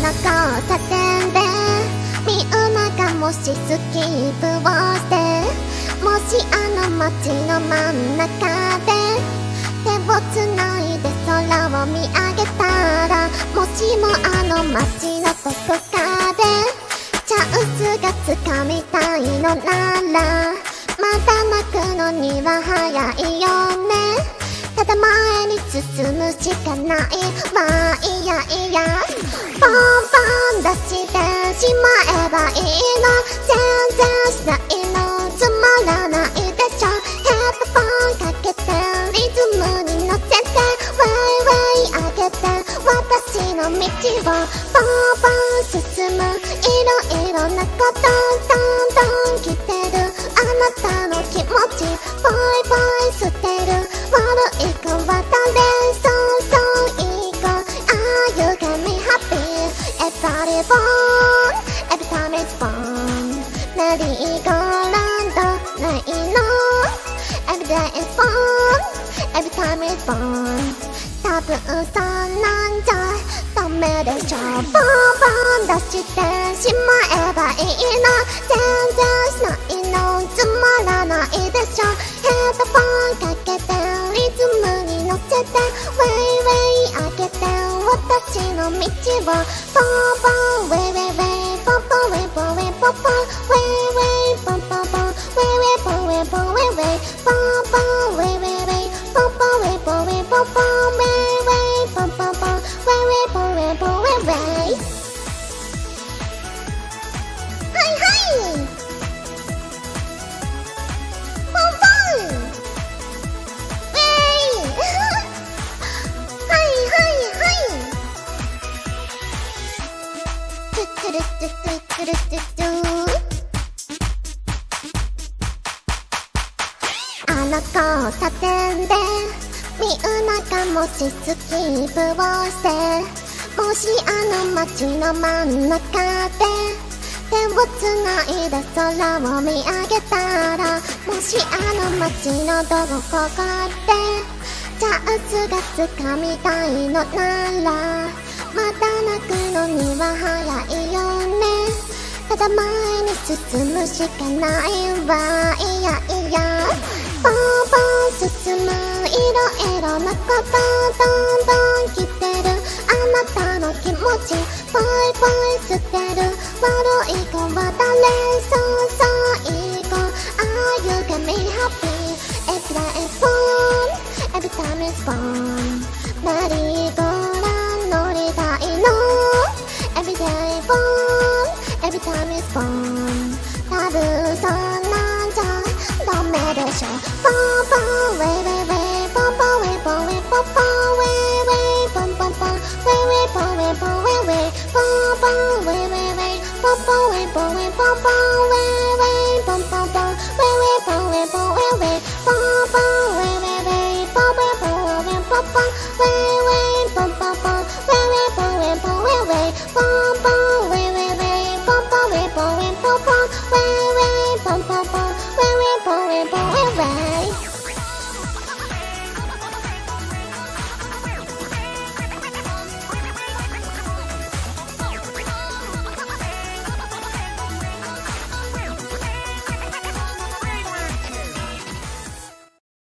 の交差点でみんながもしスキップをしてもしあの街の真ん中で手をつないで空を見上げたらもしもあの街のどこかでチャンスがつかみたいのならまだ泣くのには早いよね。ただ前に進むしかない。わいやいや。ポンポン出してしまえばいいの全然しないのつまらないでしょヘッドフォンかけてリズムに乗せてウェイウェイ上げて私の道をポンポン進むいろいろなことどんどん来てるあなたの気持ちぽいぽい捨てる Everybody born Every time it's fun メリーゴーランドないの Every day is fun Every time it's fun 多分そんなんじゃダメでしょボンボン出してしまえばいいの全然しないのつまらないでしょヘッドフォンかけてリズムに乗せての道をポンポンウェイウェイウェイポンポンウェイポンウェイポンポンウェあの交差点でみんながもしスキップをしてもしあの街の真ん中で手をつないで空を見上げたらもしあの街のどこかでチャンスがつかみたいのならまだ泣くのには早いよね。だ前に進むしかないわいやいやポンポン進むいろいろなことどんどん来てるあなたの気持ちぽいぽい捨てる悪い子は誰そうそういい子 Ah you got me happy Every day is fun Every time is fun メリ respond. Taboos on my tongue, don't matter. Show, boom, boom, way, way, way, boom, boom, way, boom, way, boom, boom, way, way, boom, boom, boom, way, way, boom, way, boom, way, way, boom, boom, way, way, way, boom, boom, way, boom, way, boom, boom, way, way, boom, boom, boom, way, way, boom, way, boom, way, way, boom, boom, way, way, way, boom, way, boom, way, boom, boom, way.